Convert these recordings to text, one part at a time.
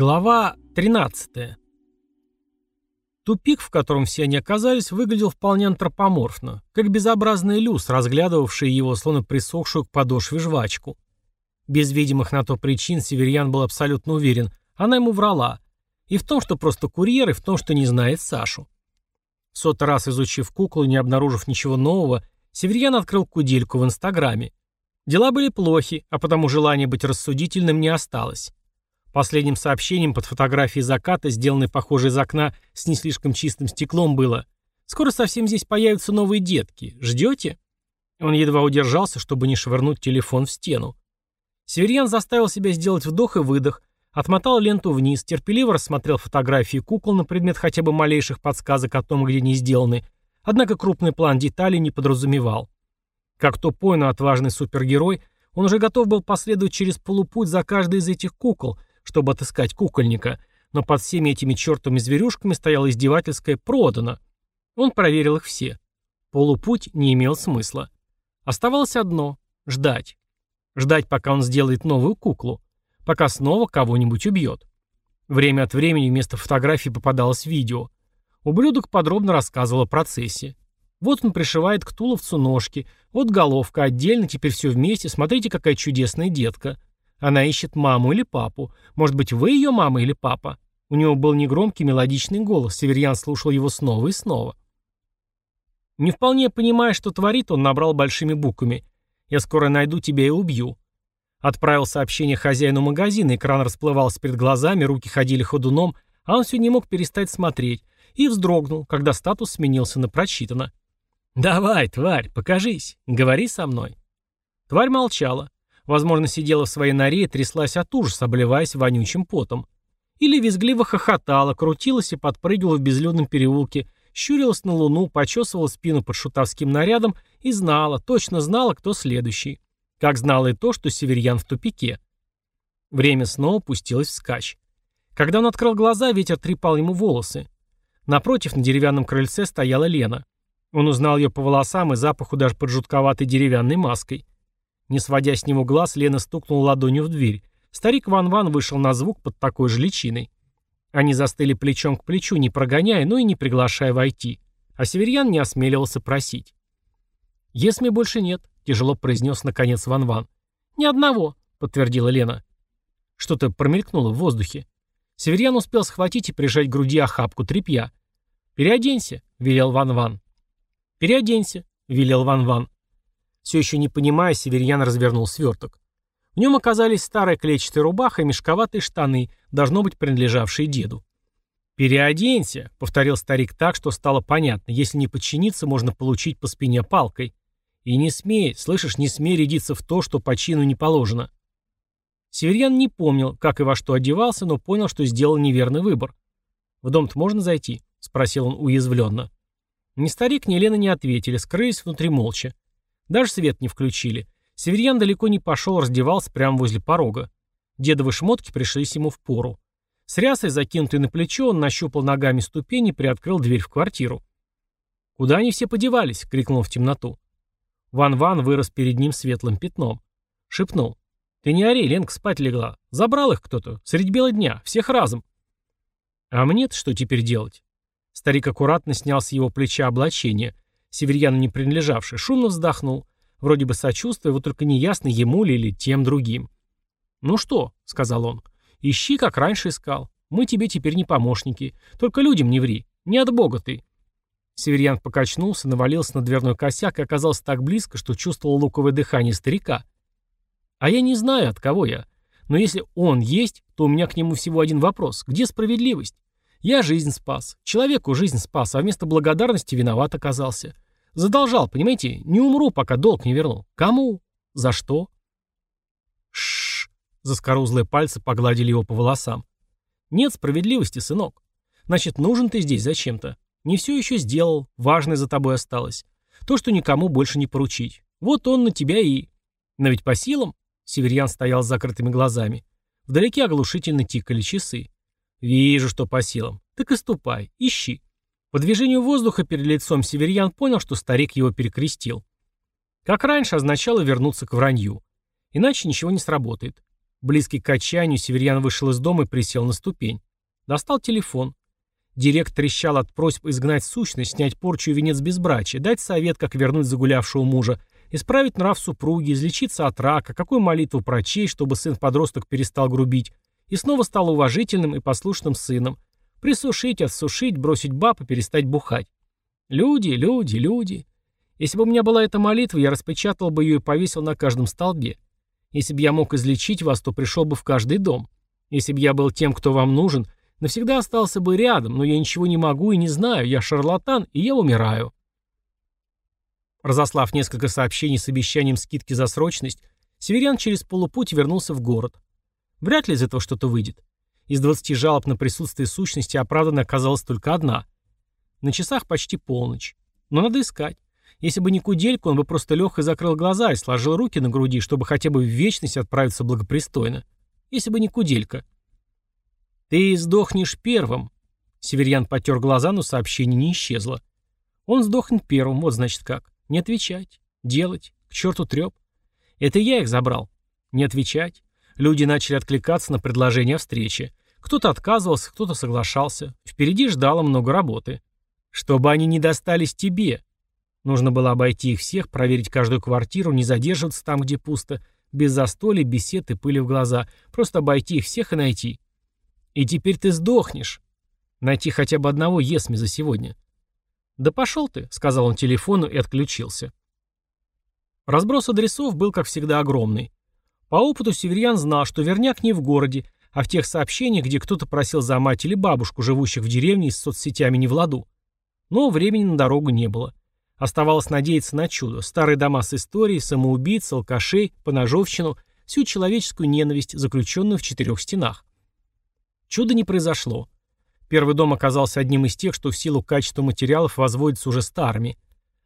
Глава 13. Тупик, в котором все они оказались, выглядел вполне антропоморфно, как безобразный люс, разглядывавший его, словно присохшую к подошве жвачку. Без видимых на то причин Северьян был абсолютно уверен, она ему врала. И в том, что просто курьер, и в том, что не знает Сашу. В сотый раз изучив куклу не обнаружив ничего нового, Северьян открыл кудельку в Инстаграме. Дела были плохи, а потому желания быть рассудительным не осталось. Последним сообщением под фотографией заката, сделанной, похоже, из окна с не слишком чистым стеклом, было «Скоро совсем здесь появятся новые детки. Ждете?» Он едва удержался, чтобы не швырнуть телефон в стену. Северьян заставил себя сделать вдох и выдох, отмотал ленту вниз, терпеливо рассмотрел фотографии кукол на предмет хотя бы малейших подсказок о том, где они сделаны, однако крупный план деталей не подразумевал. Как тупой, но отважный супергерой, он уже готов был последовать через полупуть за каждой из этих кукол, чтобы отыскать кукольника, но под всеми этими чертовыми зверюшками стояло издевательское «продано». Он проверил их все. Полупуть не имел смысла. Оставалось одно — ждать. Ждать, пока он сделает новую куклу. Пока снова кого-нибудь убьет. Время от времени вместо фотографии попадалось видео. Ублюдок подробно рассказывал о процессе. Вот он пришивает к туловцу ножки, вот головка отдельно, теперь все вместе, смотрите, какая чудесная детка. Она ищет маму или папу. Может быть, вы ее мама или папа? У него был негромкий мелодичный голос. Северьян слушал его снова и снова. Не вполне понимая, что творит, он набрал большими буквами. «Я скоро найду тебя и убью». Отправил сообщение хозяину магазина, экран расплывался перед глазами, руки ходили ходуном, а он все не мог перестать смотреть, и вздрогнул, когда статус сменился на прочитано. «Давай, тварь, покажись, говори со мной». Тварь молчала. Возможно, сидела в своей норе и тряслась от ужаса, обливаясь вонючим потом. Или визгливо хохотала, крутилась и подпрыгивала в безлюдном переулке, щурилась на луну, почесывала спину под шутовским нарядом и знала, точно знала, кто следующий. Как знала и то, что северьян в тупике. Время снова пустилось вскачь. Когда он открыл глаза, ветер трепал ему волосы. Напротив, на деревянном крыльце стояла Лена. Он узнал ее по волосам и запаху даже под жутковатой деревянной маской. Не сводя с него глаз, Лена стукнула ладонью в дверь. Старик Ван-Ван вышел на звук под такой же личиной. Они застыли плечом к плечу, не прогоняя, но и не приглашая войти. А Северьян не осмеливался просить. «Есми больше нет», — тяжело произнес наконец Ван-Ван. «Ни одного», — подтвердила Лена. Что-то промелькнуло в воздухе. Северьян успел схватить и прижать к груди охапку тряпья. «Переоденься», — велел Ван-Ван. «Переоденься», — велел Ван-Ван. Все еще не понимая, Северьян развернул сверток. В нем оказались старая клетчатая рубаха и мешковатые штаны, должно быть принадлежавшие деду. «Переоденься», — повторил старик так, что стало понятно, если не подчиниться, можно получить по спине палкой. «И не смей, слышишь, не смей рядиться в то, что по чину не положено». Северьян не помнил, как и во что одевался, но понял, что сделал неверный выбор. «В дом-то можно зайти?» — спросил он уязвленно. Ни старик, ни Лена не ответили, скрылись внутри молча. Даже свет не включили. Северьян далеко не пошел, раздевался прямо возле порога. Дедовы шмотки пришлись ему в пору. С рясой, закинутой на плечо, он нащупал ногами ступени и приоткрыл дверь в квартиру. «Куда они все подевались?» — крикнул в темноту. Ван-Ван вырос перед ним светлым пятном. Шепнул. «Ты не ори, Ленка спать легла. Забрал их кто-то. Средь бела дня. Всех разом». «А мне-то что теперь делать?» Старик аккуратно снял с его плеча облачение — Северьяну не принадлежавший, шумно вздохнул. Вроде бы сочувствуя, вот только неясно, ему ли или тем другим. «Ну что?» — сказал он. «Ищи, как раньше искал. Мы тебе теперь не помощники. Только людям не ври. Не от Бога ты». Северьян покачнулся, навалился на дверной косяк и оказался так близко, что чувствовал луковое дыхание старика. «А я не знаю, от кого я. Но если он есть, то у меня к нему всего один вопрос. Где справедливость? Я жизнь спас. Человеку жизнь спас, а вместо благодарности виноват оказался. Задолжал, понимаете? Не умру, пока долг не верну. Кому? За что? Шш. Заскорузлые пальцы погладили его по волосам. Нет справедливости, сынок. Значит, нужен ты здесь зачем-то. Не все еще сделал, важное за тобой осталось. То, что никому больше не поручить. Вот он на тебя и... Но ведь по силам... Северьян стоял с закрытыми глазами. Вдалеке оглушительно тикали часы. «Вижу, что по силам. Так и ступай, ищи». По движению воздуха перед лицом северьян понял, что старик его перекрестил. Как раньше означало вернуться к вранью. Иначе ничего не сработает. Близкий к отчаянию, Северьян вышел из дома и присел на ступень. Достал телефон. Директор трещал от просьб изгнать сущность, снять порчу и венец безбрачия, дать совет, как вернуть загулявшего мужа, исправить нрав супруги, излечиться от рака, какую молитву прочесть, чтобы сын-подросток перестал грубить, и снова стал уважительным и послушным сыном. Присушить, отсушить, бросить баб и перестать бухать. Люди, люди, люди. Если бы у меня была эта молитва, я распечатал бы ее и повесил на каждом столбе. Если бы я мог излечить вас, то пришел бы в каждый дом. Если бы я был тем, кто вам нужен, навсегда остался бы рядом, но я ничего не могу и не знаю, я шарлатан, и я умираю. Разослав несколько сообщений с обещанием скидки за срочность, Северян через полупуть вернулся в город. Вряд ли из этого что-то выйдет. Из 20 жалоб на присутствие сущности оправданной оказалась только одна. На часах почти полночь. Но надо искать. Если бы не кудельку, он бы просто лег и закрыл глаза и сложил руки на груди, чтобы хотя бы в вечность отправиться благопристойно. Если бы не куделька. «Ты сдохнешь первым». Северьян потер глаза, но сообщение не исчезло. Он сдохнет первым, вот значит как. Не отвечать. Делать. К черту треп. Это я их забрал. Не отвечать. Люди начали откликаться на предложение о встрече. Кто-то отказывался, кто-то соглашался. Впереди ждало много работы. Чтобы они не достались тебе. Нужно было обойти их всех, проверить каждую квартиру, не задерживаться там, где пусто, без застолья, бесед и пыли в глаза. Просто обойти их всех и найти. И теперь ты сдохнешь. Найти хотя бы одного Есми за сегодня. «Да пошел ты», — сказал он телефону и отключился. Разброс адресов был, как всегда, огромный. По опыту Северьян знал, что верняк не в городе, а в тех сообщениях, где кто-то просил за мать или бабушку, живущих в деревне и с соцсетями не в ладу. Но времени на дорогу не было. Оставалось надеяться на чудо. Старые дома с историей, самоубийц, алкашей, поножовщину, всю человеческую ненависть, заключенную в четырех стенах. Чудо не произошло. Первый дом оказался одним из тех, что в силу качества материалов возводится уже старыми.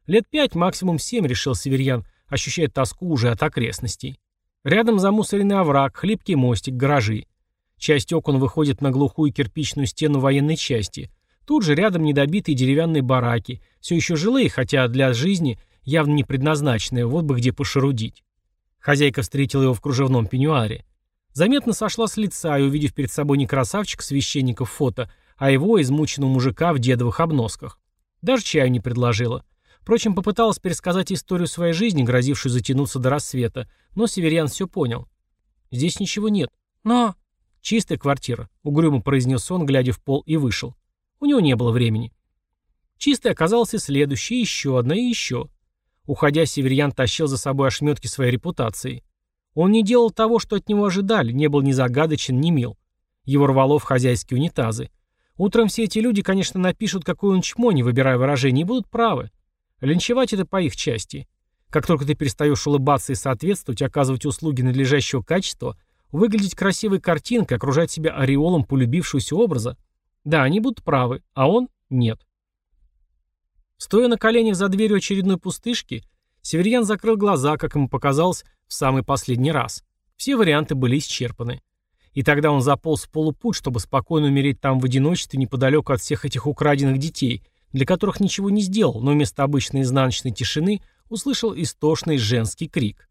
Лет пять, максимум семь, решил Северьян, ощущая тоску уже от окрестностей. Рядом замусоренный овраг, хлипкий мостик, гаражи. Часть окон выходит на глухую кирпичную стену военной части. Тут же рядом недобитые деревянные бараки, все еще жилые, хотя для жизни явно не предназначенные, вот бы где пошерудить. Хозяйка встретила его в кружевном пеньюаре. Заметно сошла с лица и, увидев перед собой не красавчик священника в фото, а его, измученного мужика в дедовых обносках. Даже чаю не предложила. Впрочем, попыталась пересказать историю своей жизни, грозившую затянуться до рассвета, но Северян все понял. «Здесь ничего нет». «Но...» «Чистая квартира», — угрюмо произнес он, глядя в пол, и вышел. У него не было времени. Чистой оказалась и следующая, еще одна, и еще. Уходя, Северьян тащил за собой ошметки своей репутации. Он не делал того, что от него ожидали, не был ни загадочен, ни мил. Его рвало в хозяйские унитазы. Утром все эти люди, конечно, напишут, какой он чмо, не выбирая выражений, и будут правы. Линчевать это по их части. Как только ты перестаешь улыбаться и соответствовать, оказывать услуги надлежащего качества, выглядеть красивой картинкой, окружать себя ореолом полюбившегося образа, да, они будут правы, а он — нет. Стоя на коленях за дверью очередной пустышки, Северьян закрыл глаза, как ему показалось, в самый последний раз. Все варианты были исчерпаны. И тогда он заполз в полупуть, чтобы спокойно умереть там в одиночестве неподалеку от всех этих украденных детей, для которых ничего не сделал, но вместо обычной изнаночной тишины услышал истошный женский крик.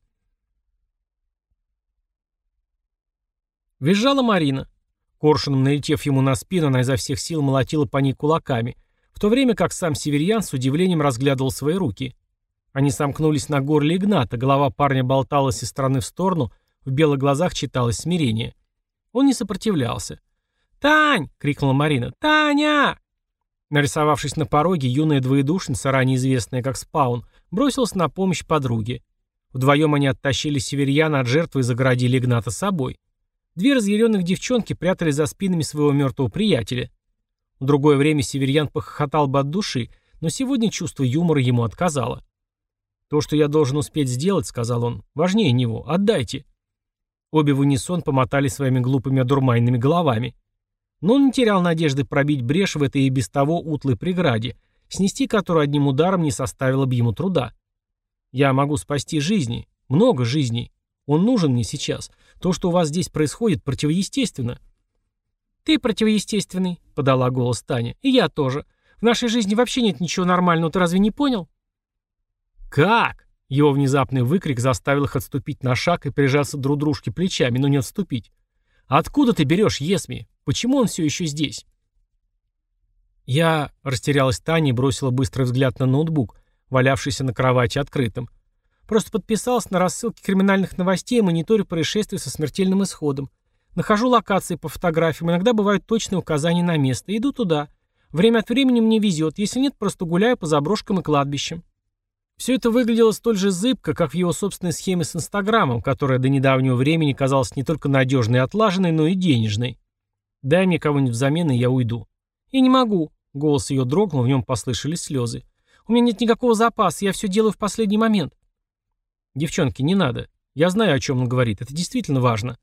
Визжала Марина. Коршуном налетев ему на спину, она изо всех сил молотила по ней кулаками, в то время как сам Северьян с удивлением разглядывал свои руки. Они сомкнулись на горле Игната, голова парня болталась из стороны в сторону, в белых глазах читалось смирение. Он не сопротивлялся. «Тань!» — крикнула Марина. «Таня!» Нарисовавшись на пороге, юная двоедушница, ранее известная как Спаун, бросилась на помощь подруге. Вдвоем они оттащили северьяна от жертвы и загородили Игната собой. Две разъяренных девчонки прятались за спинами своего мертвого приятеля. В другое время северьян похохотал бы от души, но сегодня чувство юмора ему отказало. «То, что я должен успеть сделать, — сказал он, — важнее него. Отдайте». Обе в унисон помотали своими глупыми одурманными головами. Но он не терял надежды пробить брешь в этой и без того утлой преграде, снести которую одним ударом не составило бы ему труда. «Я могу спасти жизни, много жизней. Он нужен мне сейчас. То, что у вас здесь происходит, противоестественно». «Ты противоестественный», — подала голос Таня. «И я тоже. В нашей жизни вообще нет ничего нормального, ты разве не понял?» «Как?» Его внезапный выкрик заставил их отступить на шаг и прижаться друг дружке плечами, но не отступить. «Откуда ты берешь Есми? Почему он все еще здесь?» Я растерялась Таня и бросила быстрый взгляд на ноутбук, валявшийся на кровати открытым. Просто подписалась на рассылке криминальных новостей и мониторю происшествий со смертельным исходом. Нахожу локации по фотографиям, иногда бывают точные указания на место. Иду туда. Время от времени мне везет, если нет, просто гуляю по заброшкам и кладбищам. Все это выглядело столь же зыбко, как в его собственной схеме с Инстаграмом, которая до недавнего времени казалась не только надежной и отлаженной, но и денежной. «Дай мне кого-нибудь взамен, и я уйду». «Я не могу», — голос ее дрогнул, в нем послышались слезы. «У меня нет никакого запаса, я все делаю в последний момент». «Девчонки, не надо. Я знаю, о чем он говорит, это действительно важно».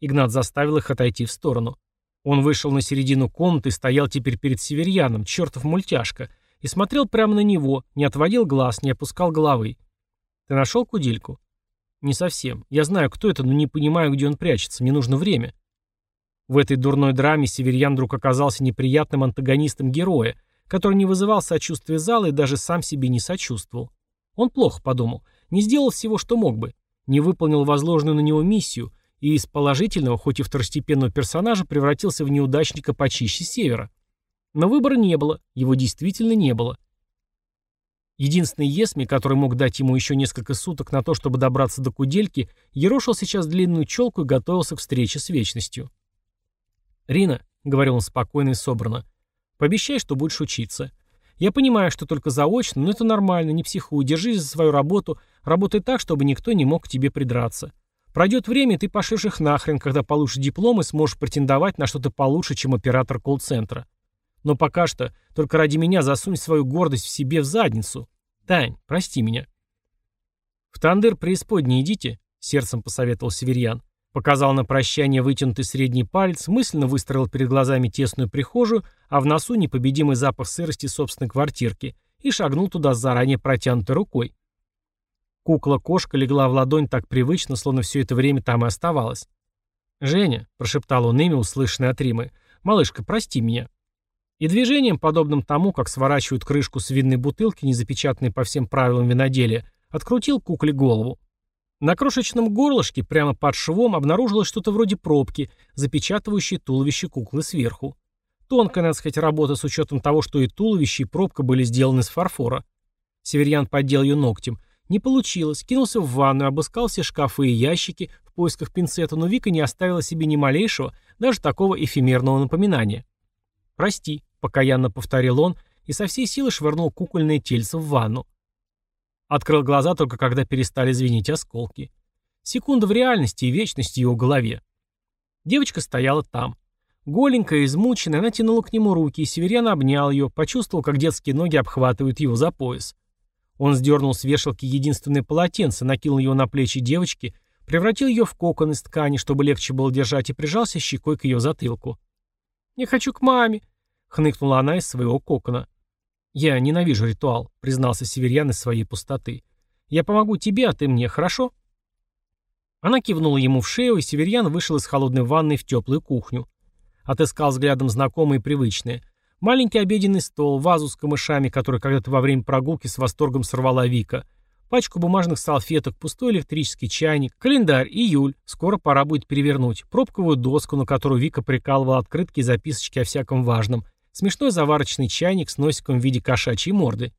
Игнат заставил их отойти в сторону. Он вышел на середину комнаты и стоял теперь перед северьяном, чертов мультяшка, и смотрел прямо на него, не отводил глаз, не опускал головы. «Ты нашел кудильку?» «Не совсем. Я знаю, кто это, но не понимаю, где он прячется. Мне нужно время». В этой дурной драме Северьян вдруг оказался неприятным антагонистом героя, который не вызывал сочувствия зала и даже сам себе не сочувствовал. Он плохо подумал, не сделал всего, что мог бы, не выполнил возложенную на него миссию, и из положительного, хоть и второстепенного персонажа превратился в неудачника почище севера. Но выбора не было, его действительно не было. Единственный Есми, который мог дать ему еще несколько суток на то, чтобы добраться до кудельки, ерошил сейчас длинную челку и готовился к встрече с вечностью. «Рина», — говорил он спокойно и собрано, — «пообещай, что будешь учиться. Я понимаю, что только заочно, но это нормально, не психуй, держись за свою работу, работай так, чтобы никто не мог к тебе придраться. Пройдет время, и ты пошлешь их нахрен, когда получишь диплом и сможешь претендовать на что-то получше, чем оператор колл-центра. Но пока что только ради меня засунь свою гордость в себе в задницу. Тань, прости меня. В Тандыр преисподней идите, сердцем посоветовал Северьян. Показал на прощание вытянутый средний палец, мысленно выстроил перед глазами тесную прихожую, а в носу непобедимый запах сырости собственной квартирки и шагнул туда с заранее протянутой рукой. Кукла-кошка легла в ладонь так привычно, словно все это время там и оставалась. «Женя», — прошептал он имя, услышанное от Римы, — «малышка, прости меня». И движением, подобным тому, как сворачивают крышку с винной бутылки, не запечатанной по всем правилам виноделия, открутил кукле голову. На крошечном горлышке, прямо под швом, обнаружилось что-то вроде пробки, запечатывающей туловище куклы сверху. Тонкая, надо сказать, работа с учетом того, что и туловище, и пробка были сделаны из фарфора. Северьян поддел ее ногтем — не получилось, кинулся в ванную, обыскал все шкафы и ящики в поисках пинцета, но Вика не оставила себе ни малейшего, даже такого эфемерного напоминания. «Прости», — покаянно повторил он и со всей силы швырнул кукольное тельце в ванну. Открыл глаза только когда перестали звенеть осколки. Секунда в реальности и вечности в его голове. Девочка стояла там. Голенькая, измученная, она тянула к нему руки, и Северян обнял ее, почувствовал, как детские ноги обхватывают его за пояс. Он сдернул с вешалки единственное полотенце, накинул его на плечи девочки, превратил ее в кокон из ткани, чтобы легче было держать, и прижался щекой к ее затылку. «Не хочу к маме», — хныкнула она из своего кокона. «Я ненавижу ритуал», — признался Северьян из своей пустоты. «Я помогу тебе, а ты мне, хорошо?» Она кивнула ему в шею, и Северьян вышел из холодной ванной в теплую кухню. Отыскал взглядом знакомые и привычные. Маленький обеденный стол, вазу с камышами, который когда-то во время прогулки с восторгом сорвала Вика, пачку бумажных салфеток, пустой электрический чайник, календарь, июль, скоро пора будет перевернуть, пробковую доску, на которую Вика прикалывала открытки и записочки о всяком важном, смешной заварочный чайник с носиком в виде кошачьей морды.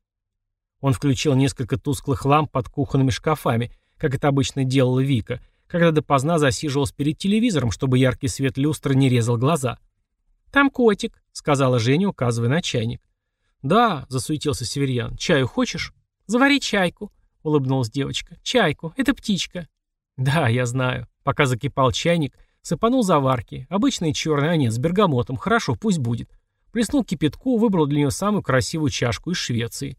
Он включил несколько тусклых ламп под кухонными шкафами, как это обычно делала Вика, когда допоздна засиживалась перед телевизором, чтобы яркий свет люстры не резал глаза. «Там котик», — сказала Женя, указывая на чайник. «Да», — засуетился Северьян. «Чаю хочешь?» «Завари чайку», — улыбнулась девочка. «Чайку. Это птичка». «Да, я знаю». Пока закипал чайник, сыпанул заварки. Обычный черный, а нет, с бергамотом. Хорошо, пусть будет. Плеснул кипятку, выбрал для нее самую красивую чашку из Швеции.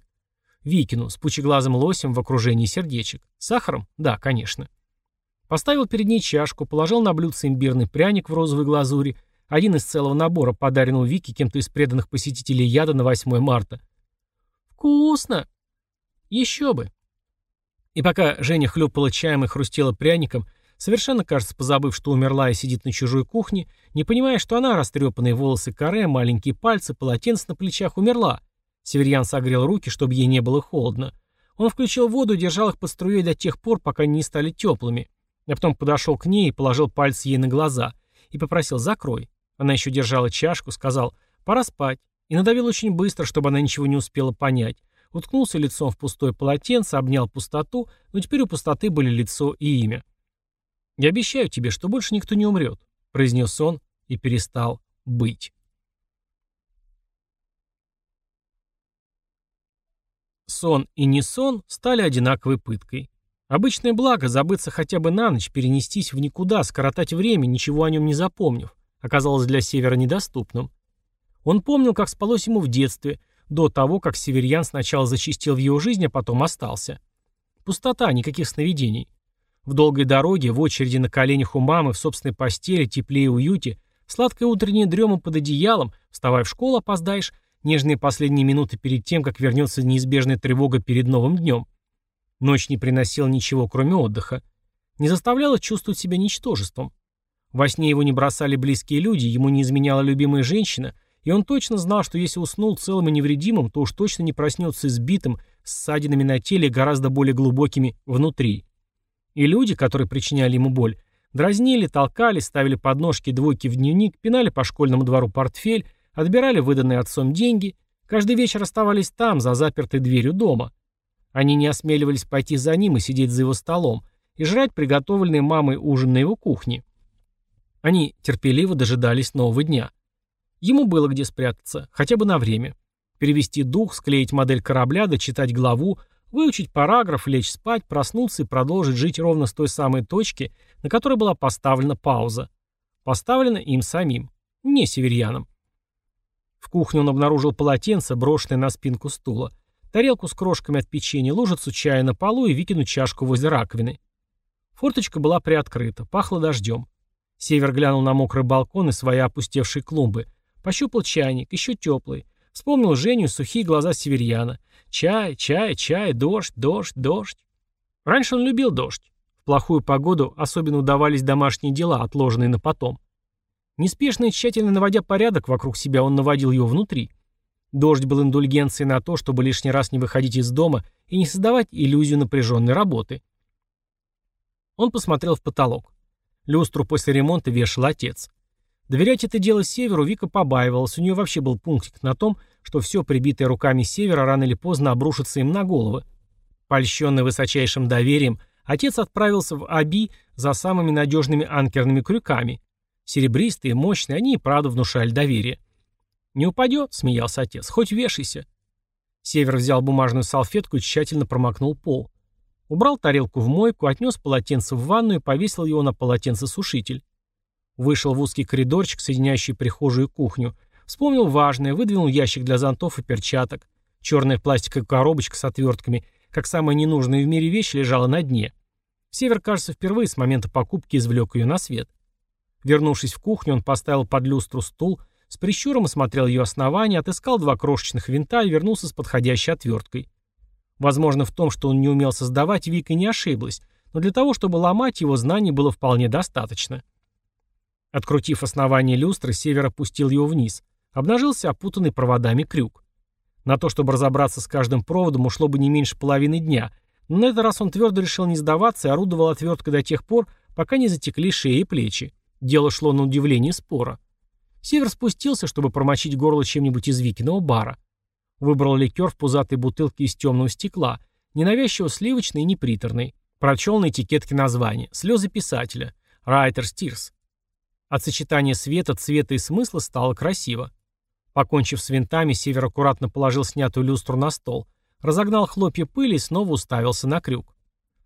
Викину с пучеглазым лосем в окружении сердечек. Сахаром? Да, конечно. Поставил перед ней чашку, положил на блюдце имбирный пряник в розовой глазури, один из целого набора, подаренного Вике кем-то из преданных посетителей яда на 8 марта. «Вкусно!» «Еще бы!» И пока Женя хлюпала чаем и хрустела пряником, совершенно, кажется, позабыв, что умерла и сидит на чужой кухне, не понимая, что она, растрепанные волосы каре, маленькие пальцы, полотенце на плечах, умерла. Северьян согрел руки, чтобы ей не было холодно. Он включил воду и держал их под струей до тех пор, пока они не стали теплыми. А потом подошел к ней и положил пальцы ей на глаза. И попросил «закрой». Она еще держала чашку, сказал «пора спать». И надавил очень быстро, чтобы она ничего не успела понять. Уткнулся лицом в пустое полотенце, обнял пустоту, но теперь у пустоты были лицо и имя. «Я обещаю тебе, что больше никто не умрет», — произнес он и перестал быть. Сон и не сон стали одинаковой пыткой. Обычное благо забыться хотя бы на ночь, перенестись в никуда, скоротать время, ничего о нем не запомнив, оказалось для Севера недоступным. Он помнил, как спалось ему в детстве, до того, как Северьян сначала зачистил в его жизнь, а потом остался. Пустота, никаких сновидений. В долгой дороге, в очереди на коленях у мамы, в собственной постели, теплее и уюте, сладкая утренняя дрема под одеялом, вставай в школу, опоздаешь, Нежные последние минуты перед тем, как вернется неизбежная тревога перед новым днем. Ночь не приносила ничего, кроме отдыха. Не заставляла чувствовать себя ничтожеством. Во сне его не бросали близкие люди, ему не изменяла любимая женщина, и он точно знал, что если уснул целым и невредимым, то уж точно не проснется избитым, с ссадинами на теле гораздо более глубокими внутри. И люди, которые причиняли ему боль, дразнили, толкали, ставили подножки двойки в дневник, пинали по школьному двору портфель, Отбирали выданные отцом деньги, каждый вечер оставались там, за запертой дверью дома. Они не осмеливались пойти за ним и сидеть за его столом, и жрать приготовленный мамой ужин на его кухне. Они терпеливо дожидались нового дня. Ему было где спрятаться, хотя бы на время. Перевести дух, склеить модель корабля, дочитать главу, выучить параграф, лечь спать, проснуться и продолжить жить ровно с той самой точки, на которой была поставлена пауза. Поставлена им самим, не северьянам. В кухне он обнаружил полотенце, брошенное на спинку стула, тарелку с крошками от печенья, лужицу чая на полу и выкинуть чашку возле раковины. Форточка была приоткрыта, пахло дождем. Север глянул на мокрый балкон и свои опустевшие клумбы. Пощупал чайник, еще теплый. Вспомнил Женю сухие глаза северьяна. Чай, чай, чай, дождь, дождь, дождь. Раньше он любил дождь. В плохую погоду особенно удавались домашние дела, отложенные на потом. Неспешно и тщательно наводя порядок вокруг себя, он наводил его внутри. Дождь был индульгенцией на то, чтобы лишний раз не выходить из дома и не создавать иллюзию напряженной работы. Он посмотрел в потолок. Люстру после ремонта вешал отец. Доверять это дело Северу Вика побаивалась, у нее вообще был пунктик на том, что все прибитое руками Севера рано или поздно обрушится им на головы. Польщенный высочайшим доверием, отец отправился в Аби за самыми надежными анкерными крюками, Серебристые, мощные, они и правда внушали доверие. «Не упадет», — смеялся отец, — «хоть вешайся». Север взял бумажную салфетку и тщательно промокнул пол. Убрал тарелку в мойку, отнес полотенце в ванную и повесил его на полотенцесушитель. Вышел в узкий коридорчик, соединяющий прихожую и кухню. Вспомнил важное, выдвинул ящик для зонтов и перчаток. Черная пластиковая коробочка с отвертками, как самая ненужная в мире вещь, лежала на дне. Север, кажется, впервые с момента покупки извлек ее на свет. Вернувшись в кухню, он поставил под люстру стул, с прищуром осмотрел ее основание, отыскал два крошечных винта и вернулся с подходящей отверткой. Возможно, в том, что он не умел создавать, Вика не ошиблась, но для того, чтобы ломать, его знаний было вполне достаточно. Открутив основание люстры, Север опустил его вниз. Обнажился опутанный проводами крюк. На то, чтобы разобраться с каждым проводом, ушло бы не меньше половины дня, но на этот раз он твердо решил не сдаваться и орудовал отверткой до тех пор, пока не затекли шеи и плечи. Дело шло на удивление спора. Север спустился, чтобы промочить горло чем-нибудь из Викиного бара. Выбрал ликер в пузатой бутылке из темного стекла, ненавязчиво сливочный и неприторный. Прочел на этикетке название «Слезы писателя» «Writer's Tears». От сочетания света, цвета и смысла стало красиво. Покончив с винтами, Север аккуратно положил снятую люстру на стол, разогнал хлопья пыли и снова уставился на крюк.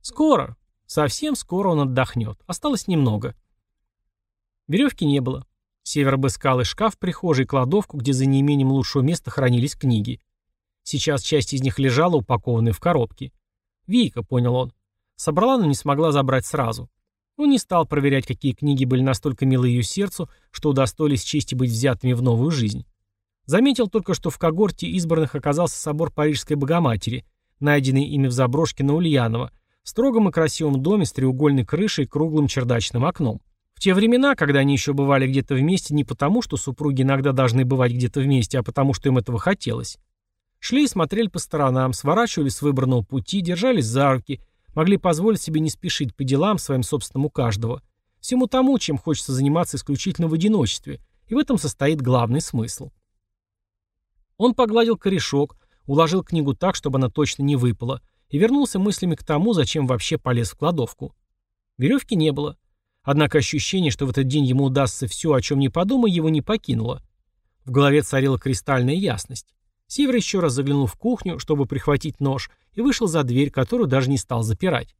Скоро, совсем скоро он отдохнет. Осталось немного. Веревки не было. Север обыскал и шкаф в прихожей, и кладовку, где за неимением лучшего места хранились книги. Сейчас часть из них лежала, упакованная в коробки. Вика, понял он. Собрала, но не смогла забрать сразу. Он не стал проверять, какие книги были настолько милы ее сердцу, что удостоились чести быть взятыми в новую жизнь. Заметил только, что в когорте избранных оказался собор Парижской Богоматери, найденный ими в заброшке на Ульянова, строгом и красивом доме с треугольной крышей и круглым чердачным окном. В те времена, когда они еще бывали где-то вместе не потому, что супруги иногда должны бывать где-то вместе, а потому, что им этого хотелось. Шли и смотрели по сторонам, сворачивали с выбранного пути, держались за руки, могли позволить себе не спешить по делам своим собственным у каждого. Всему тому, чем хочется заниматься исключительно в одиночестве, и в этом состоит главный смысл. Он погладил корешок, уложил книгу так, чтобы она точно не выпала, и вернулся мыслями к тому, зачем вообще полез в кладовку. Веревки не было. Однако ощущение, что в этот день ему удастся все, о чем не подумай, его не покинуло. В голове царила кристальная ясность. Север еще раз заглянул в кухню, чтобы прихватить нож, и вышел за дверь, которую даже не стал запирать.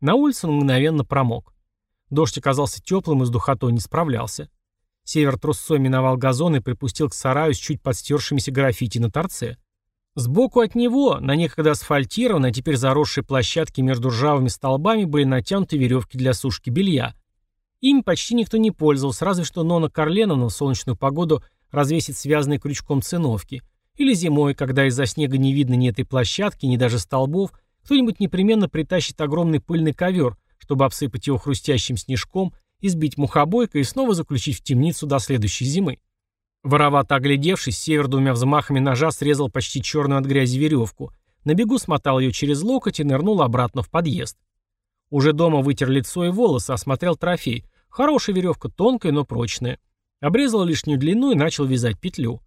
На улице он мгновенно промок. Дождь оказался теплым и с духотой не справлялся. Север трусцой миновал газон и припустил к сараю с чуть подстершимися граффити на торце. Сбоку от него, на некогда асфальтированной, а теперь заросшей площадке между ржавыми столбами были натянуты веревки для сушки белья. Ими почти никто не пользовался, разве что Нона Карленовна в солнечную погоду развесит связанные крючком циновки. Или зимой, когда из-за снега не видно ни этой площадки, ни даже столбов, кто-нибудь непременно притащит огромный пыльный ковер, чтобы обсыпать его хрустящим снежком, избить мухобойкой и снова заключить в темницу до следующей зимы. Воровато оглядевшись, Север двумя взмахами ножа срезал почти черную от грязи веревку, на бегу смотал ее через локоть и нырнул обратно в подъезд. Уже дома вытер лицо и волосы, осмотрел трофей. Хорошая веревка, тонкая, но прочная. Обрезал лишнюю длину и начал вязать петлю.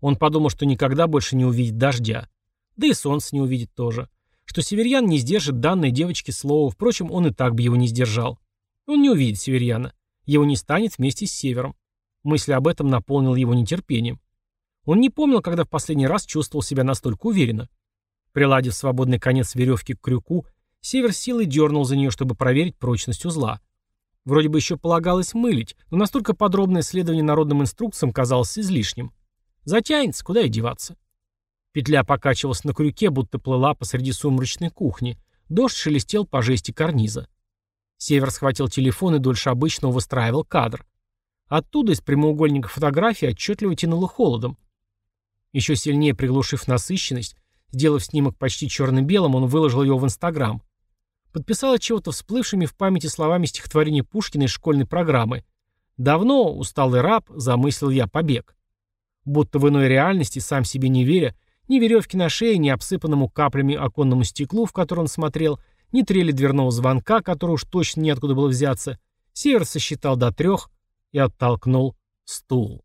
Он подумал, что никогда больше не увидит дождя. Да и солнце не увидит тоже. Что Северьян не сдержит данной девочке слова, впрочем, он и так бы его не сдержал. Он не увидит Северьяна. Его не станет вместе с Севером. Мысль об этом наполнила его нетерпением. Он не помнил, когда в последний раз чувствовал себя настолько уверенно. Приладив свободный конец веревки к крюку, Север силой дернул за нее, чтобы проверить прочность узла. Вроде бы еще полагалось мылить, но настолько подробное исследование народным инструкциям казалось излишним. Затянется, куда и деваться. Петля покачивалась на крюке, будто плыла посреди сумрачной кухни. Дождь шелестел по жести карниза. Север схватил телефон и дольше обычного выстраивал кадр. Оттуда из прямоугольника фотографии отчетливо тянуло холодом. Еще сильнее приглушив насыщенность, сделав снимок почти черно-белым, он выложил его в Инстаграм. Подписал от чего-то всплывшими в памяти словами стихотворения Пушкина из школьной программы. «Давно, усталый раб, замыслил я побег». Будто в иной реальности, сам себе не веря, ни веревки на шее, ни обсыпанному каплями оконному стеклу, в которое он смотрел, ни трели дверного звонка, который уж точно неоткуда было взяться, Север сосчитал до трех, и оттолкнул стул.